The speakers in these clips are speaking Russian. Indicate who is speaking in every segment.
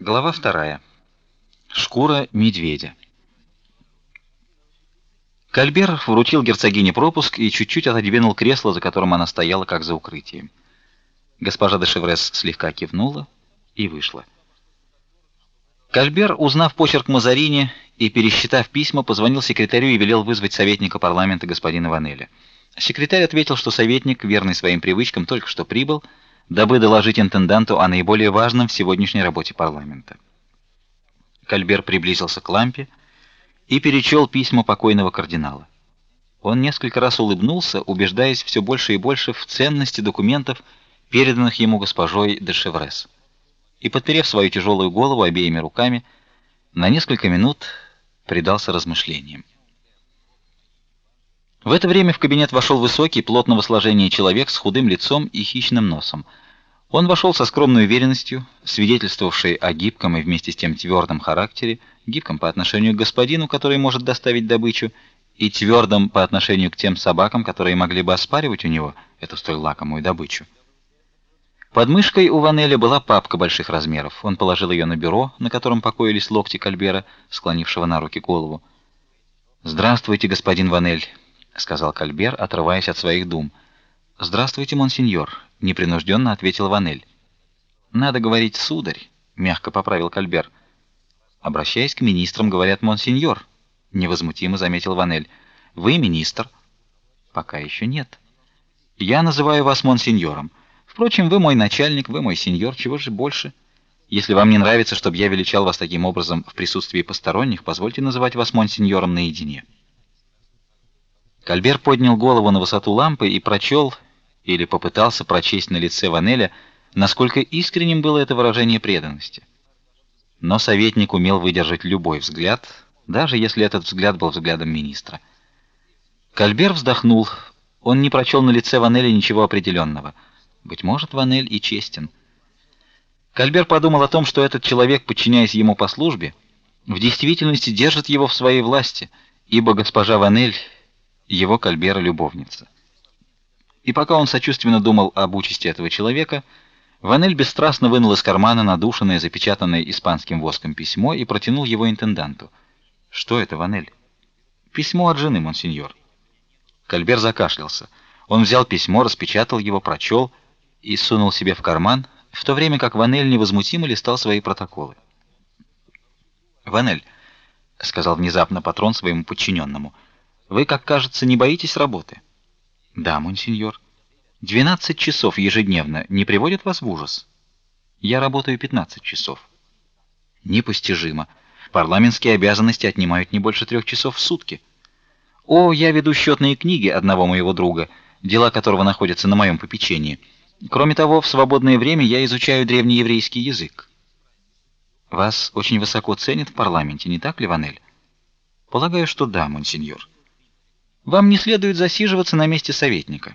Speaker 1: Глава вторая. Шкура медведя. Кальбер вручил герцогине пропуск и чуть-чуть отодвинул кресло, за которым она стояла, как за укрытием. Госпожа де Шеврес слегка кивнула и вышла. Кальбер, узнав почерк Мазарини и пересчитав письма, позвонил секретарю и велел вызвать советника парламента господина Ванеля. Секретарь ответил, что советник, верный своим привычкам, только что прибыл дабы доложить интенданту о наиболее важном в сегодняшней работе парламента. Кальбер приблизился к лампе и перечел письма покойного кардинала. Он несколько раз улыбнулся, убеждаясь все больше и больше в ценности документов, переданных ему госпожой де Шеврес. И подперев свою тяжелую голову обеими руками, на несколько минут предался размышлениям. В это время в кабинет вошел высокий, плотного сложения человек с худым лицом и хищным носом. Он вошел со скромной уверенностью, свидетельствовавшей о гибком и вместе с тем твердом характере, гибком по отношению к господину, который может доставить добычу, и твердом по отношению к тем собакам, которые могли бы оспаривать у него эту столь лакомую добычу. Под мышкой у Ванеля была папка больших размеров. Он положил ее на бюро, на котором покоились локти Кальбера, склонившего на руки голову. "Здравствуйте, господин Ванель", сказал Кальбер, отрываясь от своих дум. "Здравствуйте, монсеньор", непринужденно ответил Ванель. "Надо говорить сударь", мягко поправил Кальбер. "Обращаясь к министрам, говорят монсеньор", невозмутимо заметил Ванель. "Вы министр?" "Пока еще нет. Я называю вас монсеньором. Впрочем, вы мой начальник, вы мой сеньор, чего же больше?" Если вам не нравится, чтобы я величал вас таким образом в присутствии посторонних, позвольте называть вас монсеньором наедине. Кальбер поднял голову на высоту лампы и прочел или попытался прочесть на лице Ванеля, насколько искренним было это выражение преданности. Но советник умел выдержать любой взгляд, даже если этот взгляд был взглядом министра. Кальбер вздохнул. Он не прочел на лице Ванеля ничего определенного. Быть может, Ванель и честен. Кальбер подумал о том, что этот человек, подчиняясь ему по службе, в действительности держит его в своей власти, ибо госпожа Ванель его Кальбера любовница. И пока он сочувственно думал об участи этого человека, Ванель бесстрастно вынул из кармана надушенное, запечатанное испанским воском письмо и протянул его интенданту. Что это, Ванель? Письмо от жены, монсеньор. Кальбер закашлялся. Он взял письмо, распечатал его, прочел и сунул себе в карман, в то время как Ванель невозмутимо листал свои протоколы. Ванель сказал внезапно патрон своему подчиненному — вы, как кажется, не боитесь работы? Да, монсеньор. 12 часов ежедневно не приводят вас в ужас? Я работаю 15 часов. Непостижимо. Парламентские обязанности отнимают не больше трех часов в сутки. О, я веду счетные книги одного моего друга, дела которого находятся на моем попечении. Кроме того, в свободное время я изучаю древнееврейский язык. Вас очень высоко ценят в парламенте, не так ли, Ванель? Полагаю, что да, монсеньор. Вам не следует засиживаться на месте советника.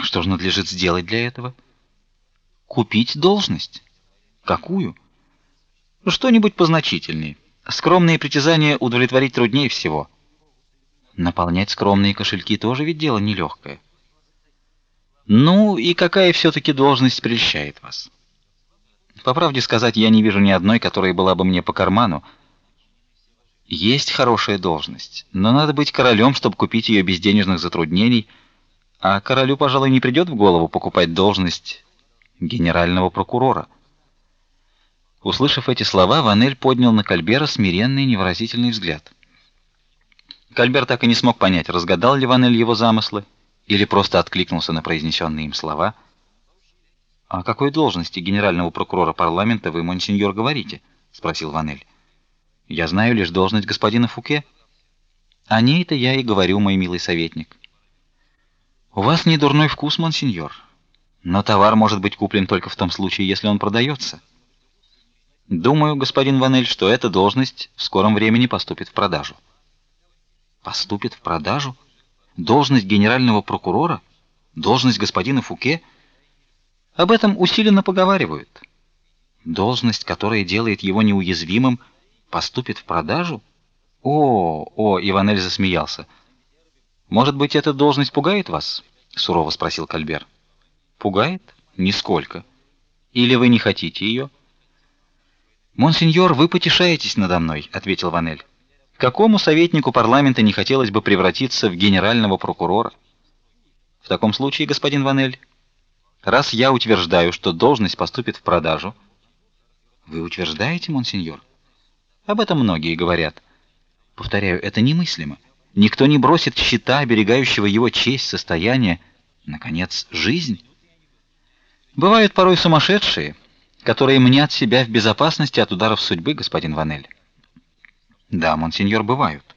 Speaker 1: Что же надлежит сделать для этого? Купить должность. Какую? Что-нибудь позначительнее. Скромные притязания удовлетворить труднее всего. Наполнять скромные кошельки тоже ведь дело нелегкое. Ну и какая все таки должность прельщает вас? По правде сказать, я не вижу ни одной, которая была бы мне по карману. Есть хорошая должность, но надо быть королем, чтобы купить ее без денежных затруднений, а королю, пожалуй, не придет в голову покупать должность генерального прокурора. Услышав эти слова, Ванель поднял на Кальбера смиренный невыразительный взгляд. Кальбер так и не смог понять, разгадал ли Ванель его замыслы или просто откликнулся на произнесенные им слова. "О какой должности генерального прокурора парламента вы, монсеньор, говорите?" спросил Ванель. Я знаю лишь должность господина Фуке. О ней-то я и говорю, мой милый советник. У вас не дурной вкус, монсеньор, но товар может быть куплен только в том случае, если он продается. Думаю, господин Ванель, что эта должность в скором времени поступит в продажу. Поступит в продажу? Должность генерального прокурора? Должность господина Фуке? Об этом усиленно поговаривают. Должность, которая делает его неуязвимым поступит в продажу? О, о, Иванель засмеялся. Может быть, эта должность пугает вас? сурово спросил Кальбер. Пугает? Нисколько. Или вы не хотите ее? Монсеньор, вы потешаетесь надо мной, ответил Ванель. Какому советнику парламента не хотелось бы превратиться в генерального прокурора? В таком случае, господин Ванель, раз я утверждаю, что должность поступит в продажу, вы утверждаете, монсеньор? Об этом многие говорят. Повторяю, это немыслимо. Никто не бросит счета, оберегающего его честь, состояние, наконец, жизнь. Бывают порой сумасшедшие, которые мнят себя в безопасности от ударов судьбы, господин Ванель. Да, монсеньор, бывают.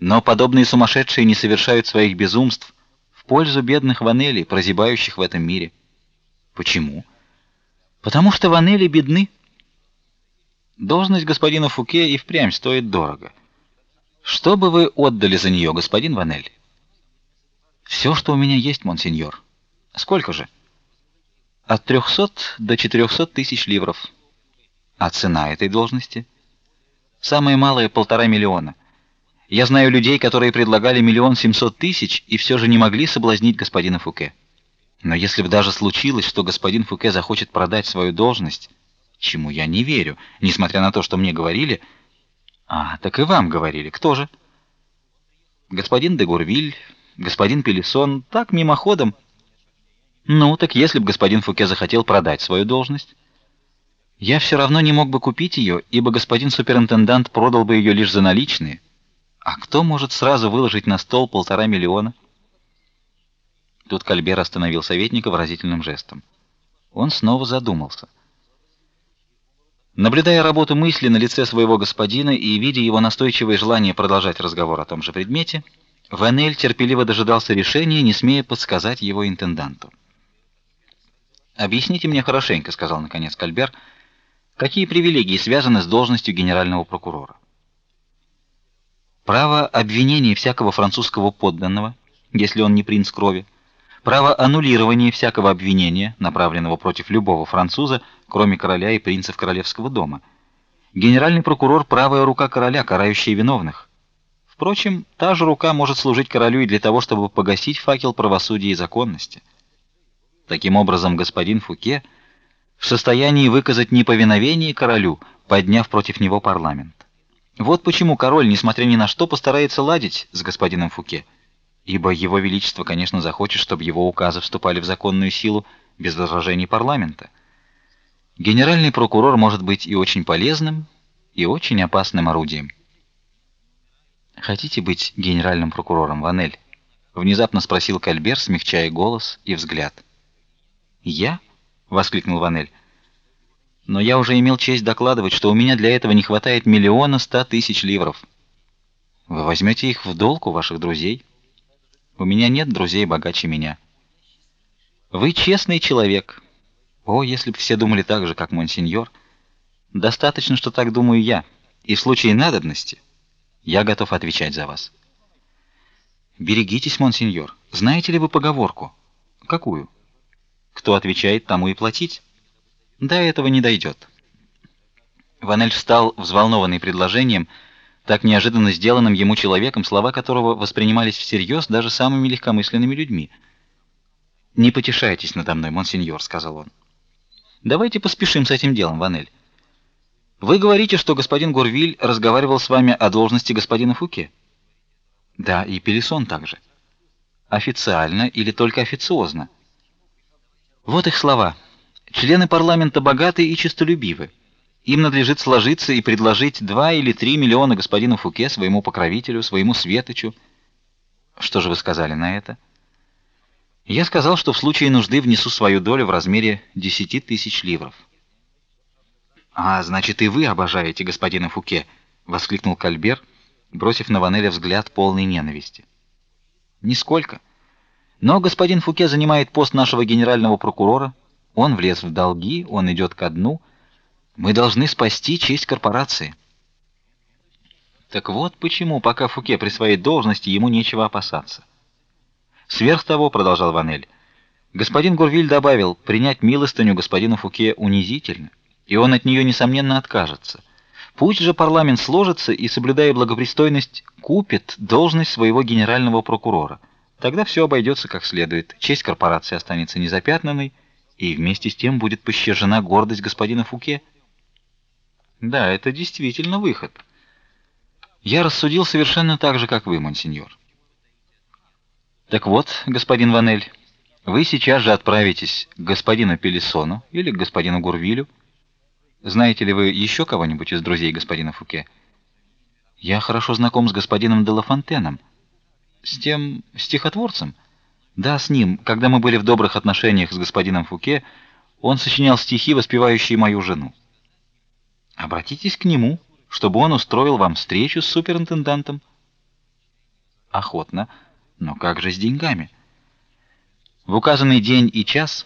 Speaker 1: Но подобные сумасшедшие не совершают своих безумств в пользу бедных ванелей, прозябающих в этом мире. Почему? Потому что ванели бедны. Должность господина Фуке и впрямь стоит дорого. Что бы вы отдали за нее, господин Ванель? Все, что у меня есть, монсеньор. Сколько же? От трехсот до четырехсот тысяч ливров. А цена этой должности? Самое малое полтора миллиона. Я знаю людей, которые предлагали миллион семьсот тысяч и все же не могли соблазнить господина Фуке. Но если бы даже случилось, что господин Фуке захочет продать свою должность, чему я не верю, несмотря на то, что мне говорили, а, так и вам говорили. Кто же? Господин де Гурвиль, господин Пелисон, так мимоходом. Ну, так если бы господин Фуке захотел продать свою должность, я все равно не мог бы купить ее, ибо господин суперинтендант продал бы ее лишь за наличные. А кто может сразу выложить на стол полтора миллиона? Тут Кальбер остановил советника выразительным жестом. Он снова задумался. Наблюдая работу мысли на лице своего господина и видя его настойчивое желание продолжать разговор о том же предмете, Ванель терпеливо дожидался решения, не смея подсказать его интенданту. Объясните мне хорошенько, сказал наконец Кальбер. Какие привилегии связаны с должностью генерального прокурора? Право обвинения всякого французского подданного, если он не принц крови, право аннулирования всякого обвинения, направленного против любого француза, кроме короля и принцев королевского дома. Генеральный прокурор правая рука короля, карающая виновных. Впрочем, та же рука может служить королю и для того, чтобы погасить факел правосудия и законности. Таким образом, господин Фуке в состоянии выказать неповиновение королю, подняв против него парламент. Вот почему король, несмотря ни на что, постарается ладить с господином Фуке, ибо его величество, конечно, захочет, чтобы его указы вступали в законную силу без возражений парламента. Генеральный прокурор может быть и очень полезным, и очень опасным орудием. Хотите быть генеральным прокурором, Ванель? внезапно спросил Кальбер, смягчая голос и взгляд. Я воскликнул Ванель. Но я уже имел честь докладывать, что у меня для этого не хватает миллиона ста тысяч ливров. Вы возьмете их в долг у ваших друзей? У меня нет друзей богаче меня. Вы честный человек. О, если бы все думали так же, как монсеньор. Достаточно, что так думаю я, и в случае надобности я готов отвечать за вас. Берегитесь, монсеньор. Знаете ли вы поговорку? Какую? Кто отвечает, тому и платить. До этого не дойдет. Ванель встал, взволнованный предложением, так неожиданно сделанным ему человеком, слова которого воспринимались всерьез даже самыми легкомысленными людьми. Не потешайтесь надо мной, монсеньор, сказал он. Давайте поспешим с этим делом, Ванель. Вы говорите, что господин Горвиль разговаривал с вами о должности господина Фуке? Да, и Пелисон также. Официально или только официозно? Вот их слова. Члены парламента богаты и честолюбивы. Им надлежит сложиться и предложить два или три миллиона господину Фуке, своему покровителю, своему светочу. Что же вы сказали на это? Я сказал, что в случае нужды внесу свою долю в размере десяти тысяч ливров. А, значит, и вы обожаете господина Фуке, воскликнул Кальбер, бросив на Ванеля взгляд полный ненависти. Нисколько. Но господин Фуке занимает пост нашего генерального прокурора. Он влез в долги, он идет ко дну. Мы должны спасти честь корпорации. Так вот почему, пока Фуке при своей должности, ему нечего опасаться. Сверх того, продолжал Ванель, господин Гурвиль добавил, принять милостыню господину Фуке унизительно, и он от нее несомненно откажется. Пусть же парламент сложится и, соблюдая благопристойность, купит должность своего генерального прокурора. Тогда все обойдется как следует. Честь корпорации останется незапятнанной, и вместе с тем будет пощажена гордость господина Фуке. Да, это действительно выход. Я рассудил совершенно так же, как вы, монсеньор. Так вот, господин Ванель, вы сейчас же отправитесь к господину Пелесону или к господину Гурвилю. Знаете ли вы еще кого-нибудь из друзей господина Фуке? Я хорошо знаком с господином де. С тем стихотворцем? Да, с ним. Когда мы были в добрых отношениях с господином Фуке, он сочинял стихи, воспевающие мою жену. Обратитесь к нему, чтобы он устроил вам встречу с суперинтендантом. Охотно. Но как же с деньгами? В указанный день и час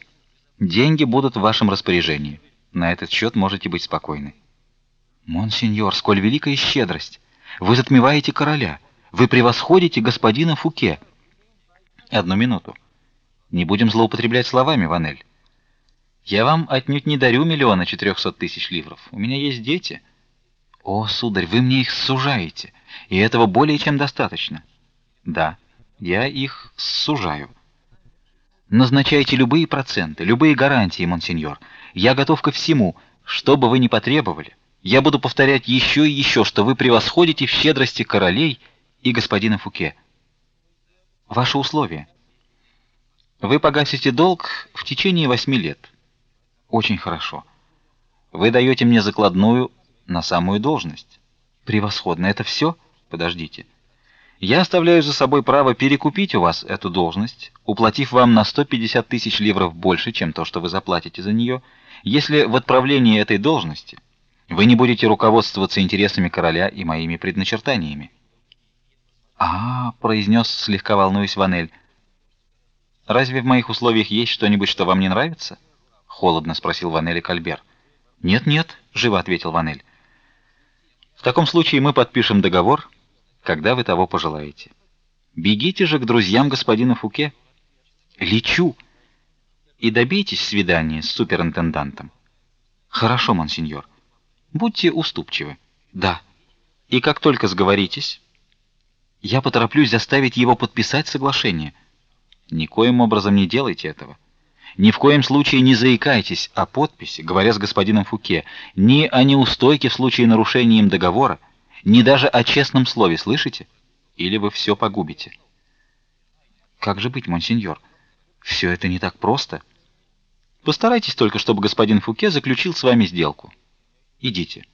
Speaker 1: деньги будут в вашем распоряжении. На этот счет можете быть спокойны. Монсеньор, сколь великая щедрость! Вы затмеваете короля. Вы превосходите господина Фуке. Одну минуту. Не будем злоупотреблять словами, Ванель. Я вам отнюдь не дарю миллиона четырехсот тысяч ливров. У меня есть дети. О, сударь, вы мне их сужаете, и этого более чем достаточно. Да, я их сужаю. Назначайте любые проценты, любые гарантии, монсеньор. Я готов ко всему, что бы вы ни потребовали. Я буду повторять еще и еще, что вы превосходите в щедрости королей и господина Фуке. Ваши условия. Вы погасите долг в течение восьми лет. Очень хорошо. Вы даете мне закладную на самую должность. Превосходно. Это все? Подождите. Я оставляю за собой право перекупить у вас эту должность, уплатив вам на 150 тысяч ливров больше, чем то, что вы заплатите за нее, если в отправлении этой должности вы не будете руководствоваться интересами короля и моими предначертаниями. А, произнес слегка волнуясь Ванель. Разве в моих условиях есть что-нибудь, что вам не нравится? Холодно спросил Ванель Кальбер. Нет, нет, живо ответил Ванель. В таком случае мы подпишем договор, когда вы того пожелаете. Бегите же к друзьям господина Фуке. Лечу и добейтесь свидания с суперинтендантом. Хорошо, монсеньор. Будьте уступчивы. Да. И как только сговоритесь, я потороплюсь заставить его подписать соглашение. Никоим образом не делайте этого. Ни в коем случае не заикайтесь о подписи, говоря с господином Фуке, ни о неустойке в случае нарушения им договора, ни даже о честном слове, слышите? Или вы все погубите. Как же быть, монсеньор? Все это не так просто. Постарайтесь только, чтобы господин Фуке заключил с вами сделку. Идите.